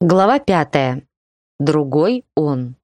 Глава пятая. Другой он.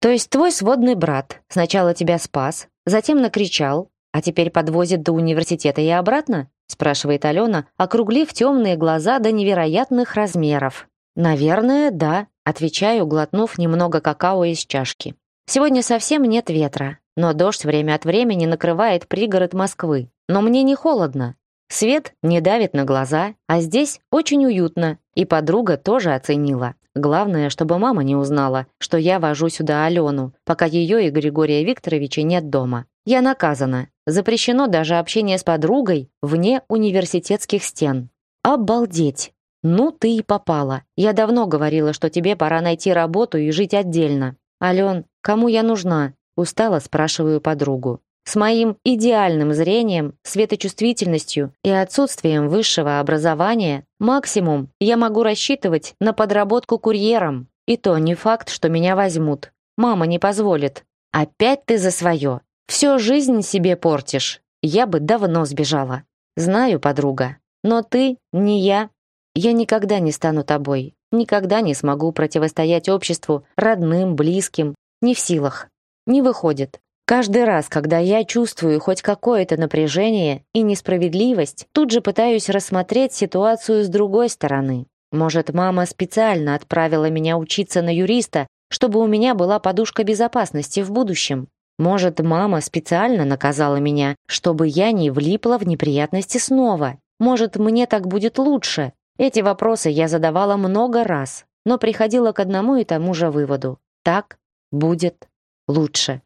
То есть твой сводный брат сначала тебя спас, затем накричал, а теперь подвозит до университета и обратно? спрашивает Алена, округлив темные глаза до невероятных размеров. Наверное, да, отвечаю, глотнув немного какао из чашки. Сегодня совсем нет ветра, но дождь время от времени накрывает пригород Москвы. Но мне не холодно, Свет не давит на глаза, а здесь очень уютно. И подруга тоже оценила. Главное, чтобы мама не узнала, что я вожу сюда Алену, пока ее и Григория Викторовича нет дома. Я наказана. Запрещено даже общение с подругой вне университетских стен. Обалдеть! Ну ты и попала. Я давно говорила, что тебе пора найти работу и жить отдельно. Ален, кому я нужна? Устало спрашиваю подругу с моим идеальным зрением, светочувствительностью и отсутствием высшего образования, максимум я могу рассчитывать на подработку курьером. И то не факт, что меня возьмут. Мама не позволит. Опять ты за свое. Всю жизнь себе портишь. Я бы давно сбежала. Знаю, подруга. Но ты не я. Я никогда не стану тобой. Никогда не смогу противостоять обществу, родным, близким. Не в силах. Не выходит. Каждый раз, когда я чувствую хоть какое-то напряжение и несправедливость, тут же пытаюсь рассмотреть ситуацию с другой стороны. Может, мама специально отправила меня учиться на юриста, чтобы у меня была подушка безопасности в будущем. Может, мама специально наказала меня, чтобы я не влипла в неприятности снова. Может, мне так будет лучше. Эти вопросы я задавала много раз, но приходила к одному и тому же выводу. Так будет лучше.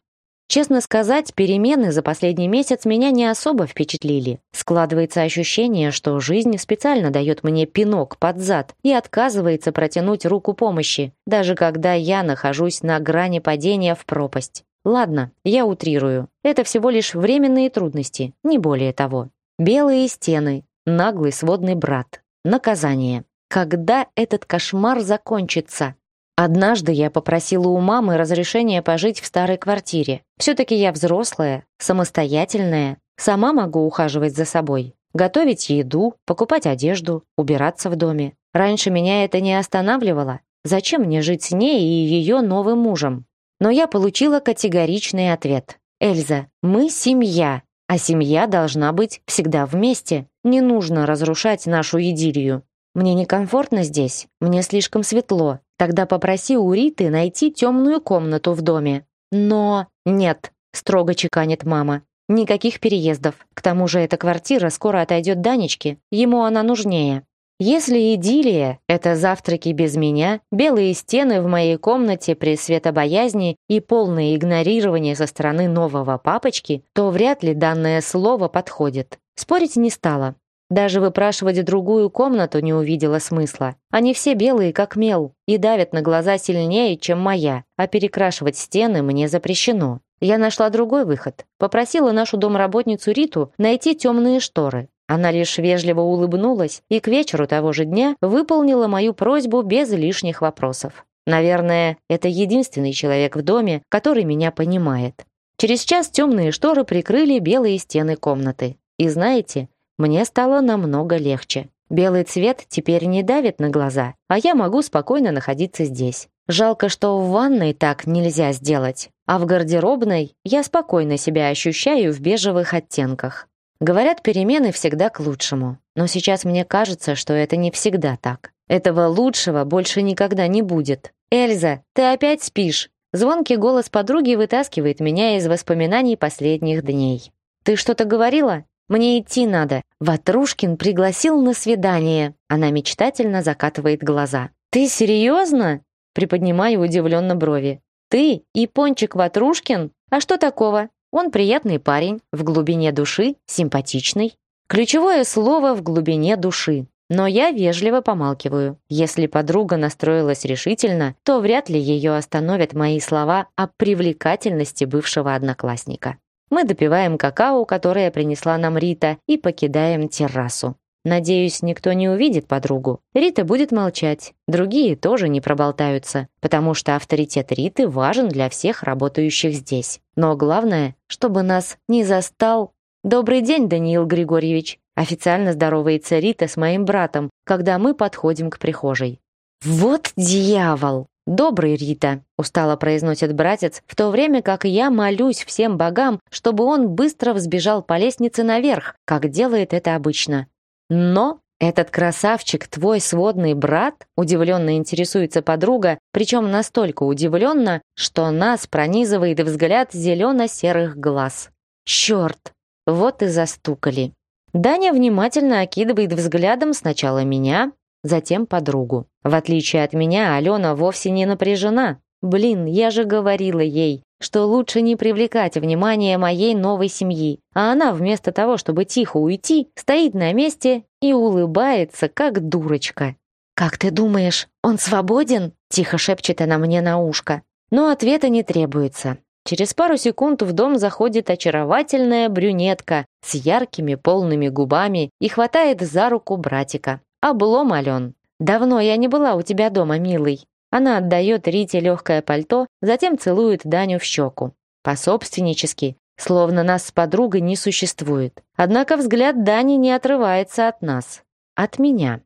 Честно сказать, перемены за последний месяц меня не особо впечатлили. Складывается ощущение, что жизнь специально дает мне пинок под зад и отказывается протянуть руку помощи, даже когда я нахожусь на грани падения в пропасть. Ладно, я утрирую. Это всего лишь временные трудности, не более того. Белые стены, наглый сводный брат, наказание. Когда этот кошмар закончится? Однажды я попросила у мамы разрешения пожить в старой квартире. Все-таки я взрослая, самостоятельная, сама могу ухаживать за собой, готовить еду, покупать одежду, убираться в доме. Раньше меня это не останавливало. Зачем мне жить с ней и ее новым мужем? Но я получила категоричный ответ. «Эльза, мы семья, а семья должна быть всегда вместе. Не нужно разрушать нашу идиллию. Мне некомфортно здесь, мне слишком светло, Тогда попроси у Риты найти темную комнату в доме. Но нет, строго чеканит мама. Никаких переездов. К тому же эта квартира скоро отойдет Данечке, ему она нужнее. Если идиллия — это завтраки без меня, белые стены в моей комнате при светобоязни и полное игнорирование со стороны нового папочки, то вряд ли данное слово подходит. Спорить не стала. Даже выпрашивать другую комнату не увидела смысла. Они все белые, как мел, и давят на глаза сильнее, чем моя, а перекрашивать стены мне запрещено. Я нашла другой выход. Попросила нашу домработницу Риту найти темные шторы. Она лишь вежливо улыбнулась и к вечеру того же дня выполнила мою просьбу без лишних вопросов. Наверное, это единственный человек в доме, который меня понимает. Через час темные шторы прикрыли белые стены комнаты. И знаете, мне стало намного легче. Белый цвет теперь не давит на глаза, а я могу спокойно находиться здесь. Жалко, что в ванной так нельзя сделать, а в гардеробной я спокойно себя ощущаю в бежевых оттенках. Говорят, перемены всегда к лучшему, но сейчас мне кажется, что это не всегда так. Этого лучшего больше никогда не будет. «Эльза, ты опять спишь?» Звонкий голос подруги вытаскивает меня из воспоминаний последних дней. «Ты что-то говорила?» «Мне идти надо. Ватрушкин пригласил на свидание». Она мечтательно закатывает глаза. «Ты серьезно?» Приподнимаю удивленно брови. «Ты и Пончик Ватрушкин? А что такого? Он приятный парень, в глубине души симпатичный». Ключевое слово «в глубине души». Но я вежливо помалкиваю. Если подруга настроилась решительно, то вряд ли ее остановят мои слова о привлекательности бывшего одноклассника. Мы допиваем какао, которое принесла нам Рита, и покидаем террасу. Надеюсь, никто не увидит подругу. Рита будет молчать. Другие тоже не проболтаются, потому что авторитет Риты важен для всех работающих здесь. Но главное, чтобы нас не застал... «Добрый день, Даниил Григорьевич!» Официально здоровается Рита с моим братом, когда мы подходим к прихожей. «Вот дьявол!» добрый Рита», — устало произносит братец, в то время как я молюсь всем богам, чтобы он быстро взбежал по лестнице наверх, как делает это обычно. «Но этот красавчик твой сводный брат?» — удивленно интересуется подруга, причем настолько удивленно, что нас пронизывает взгляд зелено-серых глаз. «Черт! Вот и застукали!» Даня внимательно окидывает взглядом сначала меня, затем подругу. В отличие от меня, Алена вовсе не напряжена. Блин, я же говорила ей, что лучше не привлекать внимание моей новой семьи. А она вместо того, чтобы тихо уйти, стоит на месте и улыбается, как дурочка. «Как ты думаешь, он свободен?» — тихо шепчет она мне на ушко. Но ответа не требуется. Через пару секунд в дом заходит очаровательная брюнетка с яркими полными губами и хватает за руку братика. Облом ален. «Давно я не была у тебя дома, милый». Она отдает Рите легкое пальто, затем целует Даню в щеку. По-собственнически, словно нас с подругой не существует. Однако взгляд Дани не отрывается от нас. От меня.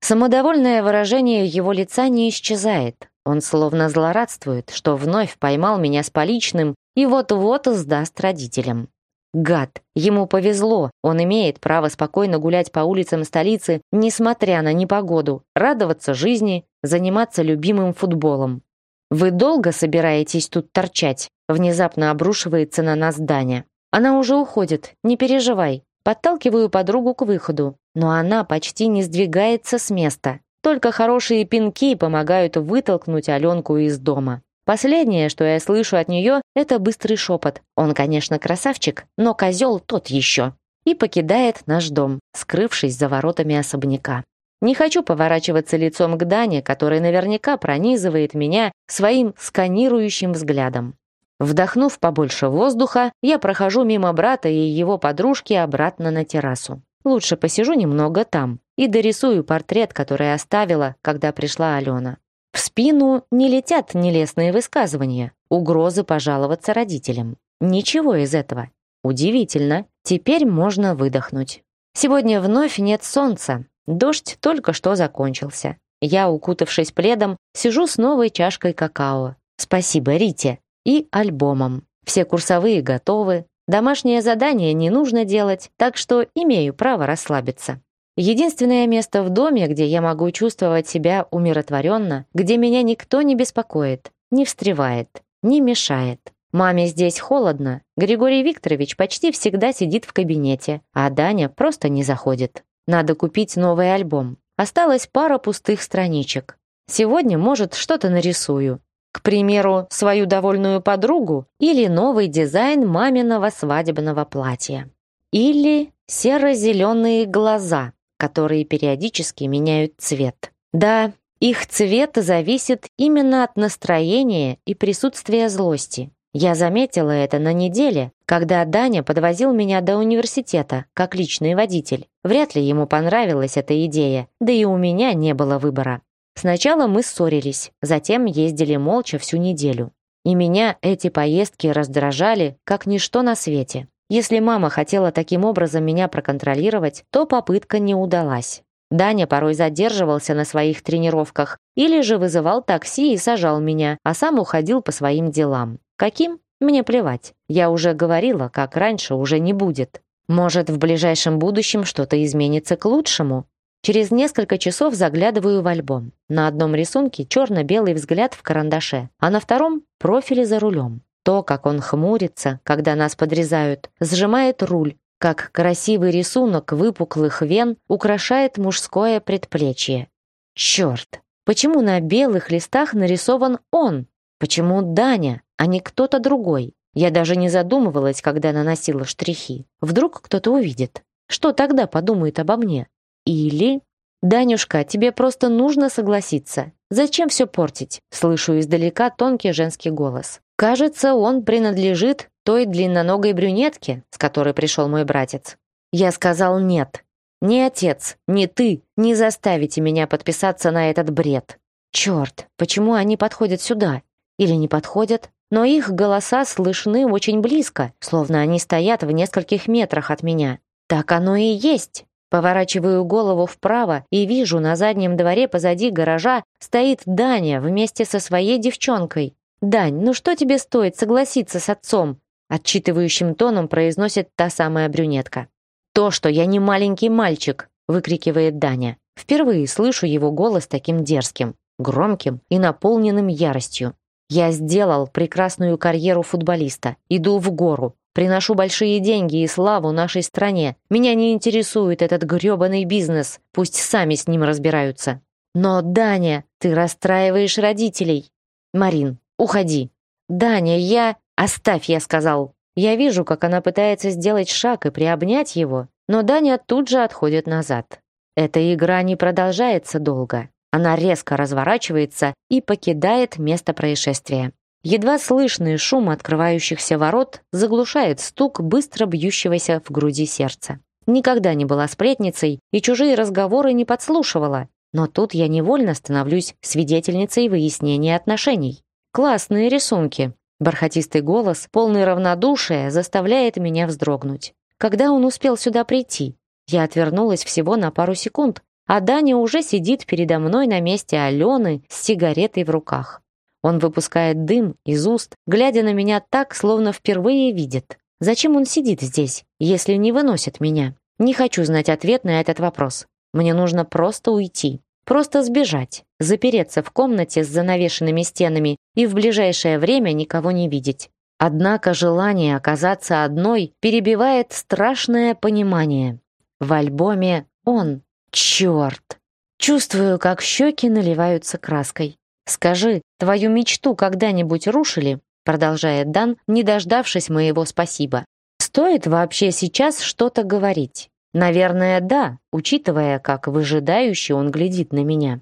Самодовольное выражение его лица не исчезает. Он словно злорадствует, что вновь поймал меня с поличным и вот-вот сдаст родителям. Гад! Ему повезло, он имеет право спокойно гулять по улицам столицы, несмотря на непогоду, радоваться жизни, заниматься любимым футболом. «Вы долго собираетесь тут торчать?» Внезапно обрушивается на нас Даня. «Она уже уходит, не переживай». Подталкиваю подругу к выходу, но она почти не сдвигается с места. Только хорошие пинки помогают вытолкнуть Аленку из дома. Последнее, что я слышу от нее, это быстрый шепот. Он, конечно, красавчик, но козел тот еще. И покидает наш дом, скрывшись за воротами особняка. Не хочу поворачиваться лицом к Дане, который наверняка пронизывает меня своим сканирующим взглядом. Вдохнув побольше воздуха, я прохожу мимо брата и его подружки обратно на террасу. Лучше посижу немного там и дорисую портрет, который оставила, когда пришла Алена. В спину не летят нелестные высказывания, угрозы пожаловаться родителям. Ничего из этого. Удивительно. Теперь можно выдохнуть. Сегодня вновь нет солнца. Дождь только что закончился. Я, укутавшись пледом, сижу с новой чашкой какао. Спасибо Рите. И альбомом. Все курсовые готовы. Домашнее задание не нужно делать, так что имею право расслабиться. Единственное место в доме, где я могу чувствовать себя умиротворенно, где меня никто не беспокоит, не встревает, не мешает. Маме здесь холодно, Григорий Викторович почти всегда сидит в кабинете, а Даня просто не заходит. Надо купить новый альбом. Осталась пара пустых страничек. Сегодня, может, что-то нарисую. К примеру, свою довольную подругу или новый дизайн маминого свадебного платья. Или серо-зеленые глаза, которые периодически меняют цвет. Да, их цвет зависит именно от настроения и присутствия злости. Я заметила это на неделе, когда Даня подвозил меня до университета, как личный водитель. Вряд ли ему понравилась эта идея, да и у меня не было выбора. Сначала мы ссорились, затем ездили молча всю неделю. И меня эти поездки раздражали, как ничто на свете. Если мама хотела таким образом меня проконтролировать, то попытка не удалась. Даня порой задерживался на своих тренировках или же вызывал такси и сажал меня, а сам уходил по своим делам. Каким? Мне плевать. Я уже говорила, как раньше уже не будет. Может, в ближайшем будущем что-то изменится к лучшему? Через несколько часов заглядываю в альбом. На одном рисунке черно-белый взгляд в карандаше, а на втором — профили за рулем. То, как он хмурится, когда нас подрезают, сжимает руль, как красивый рисунок выпуклых вен украшает мужское предплечье. Черт! Почему на белых листах нарисован он? Почему Даня, а не кто-то другой? Я даже не задумывалась, когда наносила штрихи. Вдруг кто-то увидит. Что тогда подумает обо мне? Или... «Данюшка, тебе просто нужно согласиться. Зачем все портить?» Слышу издалека тонкий женский голос. Кажется, он принадлежит той длинноногой брюнетке, с которой пришел мой братец. Я сказал «нет». Ни отец, ни ты не заставите меня подписаться на этот бред. Черт, почему они подходят сюда? Или не подходят? Но их голоса слышны очень близко, словно они стоят в нескольких метрах от меня. Так оно и есть. Поворачиваю голову вправо и вижу на заднем дворе позади гаража стоит Даня вместе со своей девчонкой. «Дань, ну что тебе стоит согласиться с отцом?» Отчитывающим тоном произносит та самая брюнетка. «То, что я не маленький мальчик!» выкрикивает Даня. Впервые слышу его голос таким дерзким, громким и наполненным яростью. «Я сделал прекрасную карьеру футболиста, иду в гору, Приношу большие деньги и славу нашей стране. Меня не интересует этот грёбаный бизнес. Пусть сами с ним разбираются. Но, Даня, ты расстраиваешь родителей. Марин, Уходи!» «Даня, я...» «Оставь!» — я сказал. Я вижу, как она пытается сделать шаг и приобнять его, но Даня тут же отходит назад. Эта игра не продолжается долго. Она резко разворачивается и покидает место происшествия. Едва слышный шум открывающихся ворот заглушает стук быстро бьющегося в груди сердца. Никогда не была сплетницей и чужие разговоры не подслушивала, но тут я невольно становлюсь свидетельницей выяснения отношений. Классные рисунки!» Бархатистый голос, полный равнодушия, заставляет меня вздрогнуть. Когда он успел сюда прийти? Я отвернулась всего на пару секунд, а Даня уже сидит передо мной на месте Алены с сигаретой в руках. Он выпускает дым из уст, глядя на меня так, словно впервые видит. Зачем он сидит здесь, если не выносит меня? Не хочу знать ответ на этот вопрос. Мне нужно просто уйти, просто сбежать запереться в комнате с занавешенными стенами и в ближайшее время никого не видеть. Однако желание оказаться одной перебивает страшное понимание. В альбоме он. Черт! Чувствую, как щеки наливаются краской. «Скажи, твою мечту когда-нибудь рушили?» продолжает Дан, не дождавшись моего спасибо. «Стоит вообще сейчас что-то говорить?» «Наверное, да, учитывая, как выжидающе он глядит на меня.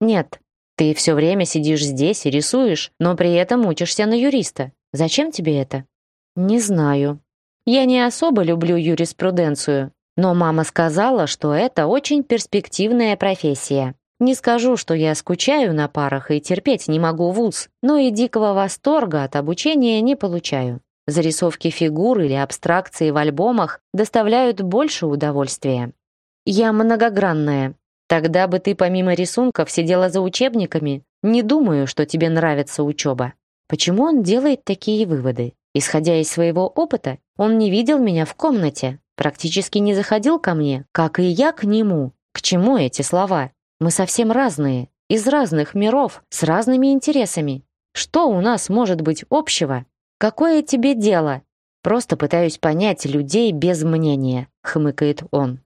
Нет, ты все время сидишь здесь и рисуешь, но при этом учишься на юриста. Зачем тебе это? Не знаю. Я не особо люблю юриспруденцию, но мама сказала, что это очень перспективная профессия. Не скажу, что я скучаю на парах и терпеть не могу вуз, но и дикого восторга от обучения не получаю. Зарисовки фигур или абстракции в альбомах доставляют больше удовольствия. Я многогранная, Тогда бы ты помимо рисунков сидела за учебниками. Не думаю, что тебе нравится учеба». Почему он делает такие выводы? Исходя из своего опыта, он не видел меня в комнате, практически не заходил ко мне, как и я к нему. К чему эти слова? Мы совсем разные, из разных миров, с разными интересами. Что у нас может быть общего? Какое тебе дело? Просто пытаюсь понять людей без мнения, хмыкает он.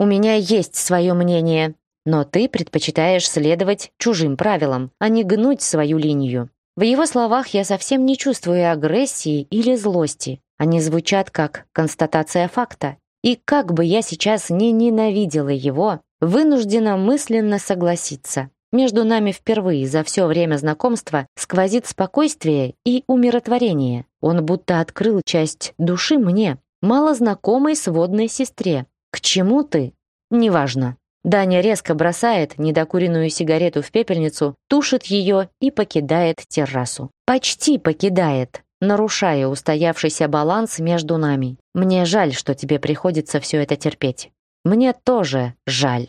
У меня есть свое мнение, но ты предпочитаешь следовать чужим правилам, а не гнуть свою линию. В его словах я совсем не чувствую агрессии или злости. Они звучат как констатация факта. И как бы я сейчас не ненавидела его, вынуждена мысленно согласиться. Между нами впервые за все время знакомства сквозит спокойствие и умиротворение. Он будто открыл часть души мне, малознакомой сводной сестре, «К чему ты?» «Неважно». Даня резко бросает недокуренную сигарету в пепельницу, тушит ее и покидает террасу. «Почти покидает», нарушая устоявшийся баланс между нами. «Мне жаль, что тебе приходится все это терпеть». «Мне тоже жаль».